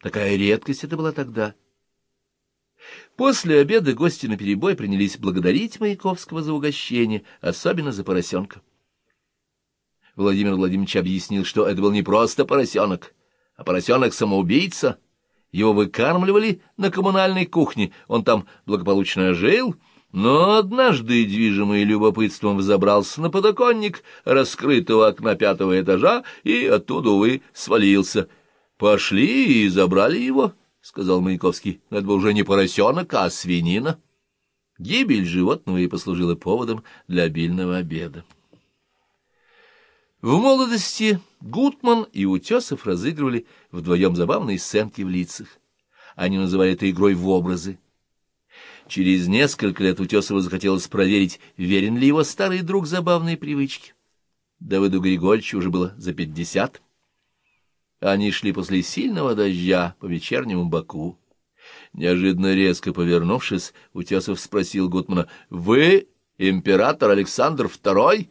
Такая редкость это была тогда. После обеда гости наперебой принялись благодарить Маяковского за угощение, особенно за поросенка. Владимир Владимирович объяснил, что это был не просто поросенок, а поросенок-самоубийца. Его выкармливали на коммунальной кухне, он там благополучно жил, но однажды, движимый любопытством, взобрался на подоконник раскрытого окна пятого этажа и оттуда, увы, свалился. «Пошли и забрали его», — сказал Маяковский. «Это был уже не поросенок, а свинина». Гибель животного и послужила поводом для обильного обеда. В молодости Гутман и Утесов разыгрывали вдвоем забавные сценки в лицах. Они называли это игрой в образы. Через несколько лет Утесову захотелось проверить, верен ли его старый друг забавной привычки. Давыду Григорьевичу уже было за пятьдесят. Они шли после сильного дождя по вечернему Баку. Неожиданно резко повернувшись, Утесов спросил Гутмана, «Вы император Александр II?»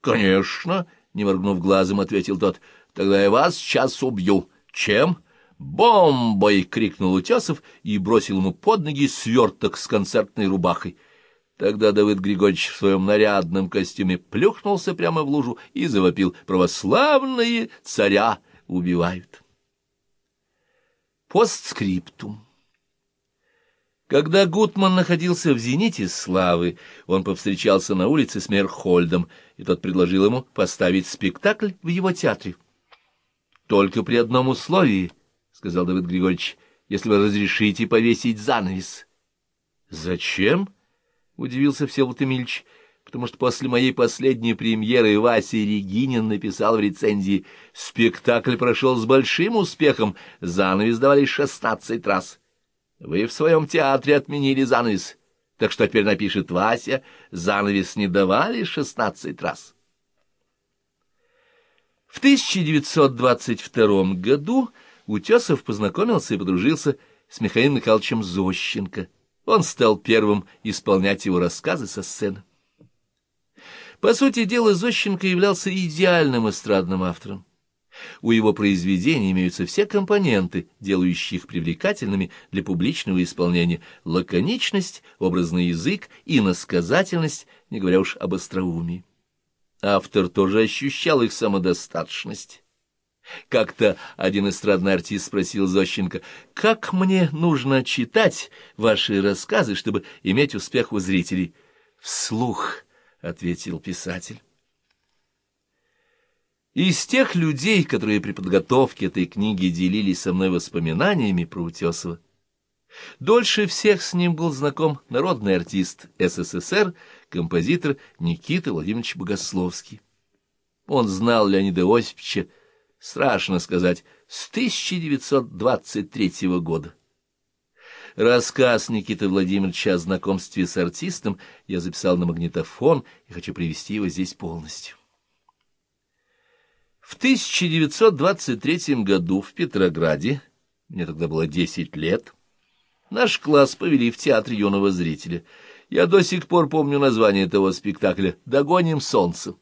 «Конечно», — не моргнув глазом, ответил тот, «тогда я вас сейчас убью». «Чем?» «Бомбой!» — крикнул Утесов и бросил ему под ноги сверток с концертной рубахой. Тогда Давыд Григорьевич в своем нарядном костюме плюхнулся прямо в лужу и завопил «Православные царя!» Убивают. Постскриптум. Когда Гутман находился в зените славы, он повстречался на улице с Мерхольдом, и тот предложил ему поставить спектакль в его театре. «Только при одном условии», — сказал Давид Григорьевич, — «если вы разрешите повесить занавес». «Зачем?» — удивился Всеволод Эмильевич потому что после моей последней премьеры Вася Регинин написал в рецензии «Спектакль прошел с большим успехом, занавес давали шестнадцать раз». Вы в своем театре отменили занавес, так что теперь напишет Вася, занавес не давали шестнадцать раз. В 1922 году Утесов познакомился и подружился с Михаилом Михайловичем Зощенко. Он стал первым исполнять его рассказы со сцены. По сути дела, Зощенко являлся идеальным эстрадным автором. У его произведений имеются все компоненты, делающие их привлекательными для публичного исполнения. Лаконичность, образный язык, и насказательность, не говоря уж об остроумии. Автор тоже ощущал их самодостаточность. Как-то один эстрадный артист спросил Зощенко, «Как мне нужно читать ваши рассказы, чтобы иметь успех у зрителей?» «Вслух», — ответил писатель. Из тех людей, которые при подготовке этой книги делились со мной воспоминаниями про Утесова, дольше всех с ним был знаком народный артист СССР, композитор Никита Владимирович Богословский. Он знал Леонида Осиповича, страшно сказать, с 1923 года. Рассказ Никиты Владимировича о знакомстве с артистом я записал на магнитофон и хочу привести его здесь полностью. В 1923 году в Петрограде, мне тогда было 10 лет, наш класс повели в театр юного зрителя. Я до сих пор помню название этого спектакля «Догоним солнце».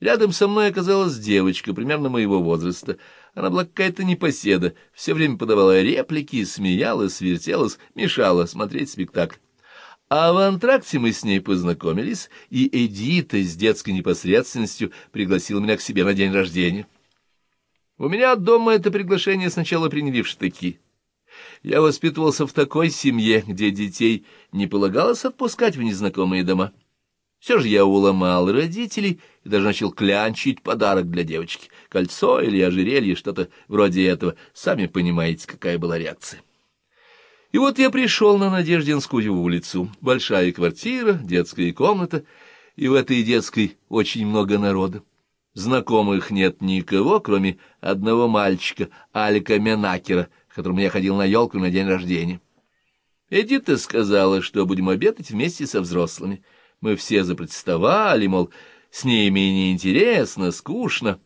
Рядом со мной оказалась девочка примерно моего возраста — она была какая-то непоседа, все время подавала реплики, смеялась, вертелась, мешала смотреть спектакль. А в антракте мы с ней познакомились, и Эдита с детской непосредственностью пригласила меня к себе на день рождения. У меня дома это приглашение сначала приняли в штыки. Я воспитывался в такой семье, где детей не полагалось отпускать в незнакомые дома. Все же я уломал родителей и даже начал клянчить подарок для девочки. Кольцо или ожерелье, что-то вроде этого. Сами понимаете, какая была реакция. И вот я пришел на Надеждинскую улицу. Большая квартира, детская комната, и в этой детской очень много народа. Знакомых нет никого, кроме одного мальчика, Алика Менакера, которому я ходил на елку на день рождения. Эдита сказала, что будем обедать вместе со взрослыми — мы все запротестовали, мол, с ними неинтересно, скучно.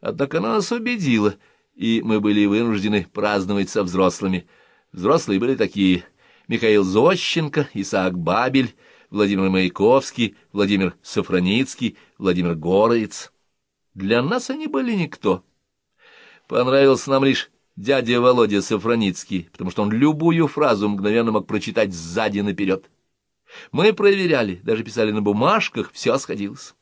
Однако она нас убедила, и мы были вынуждены праздновать со взрослыми. Взрослые были такие — Михаил Зощенко, Исаак Бабель, Владимир Маяковский, Владимир Сафроницкий, Владимир Горовец. Для нас они были никто. Понравился нам лишь дядя Володя Сафроницкий, потому что он любую фразу мгновенно мог прочитать сзади наперед. Мы проверяли, даже писали на бумажках, все сходилось.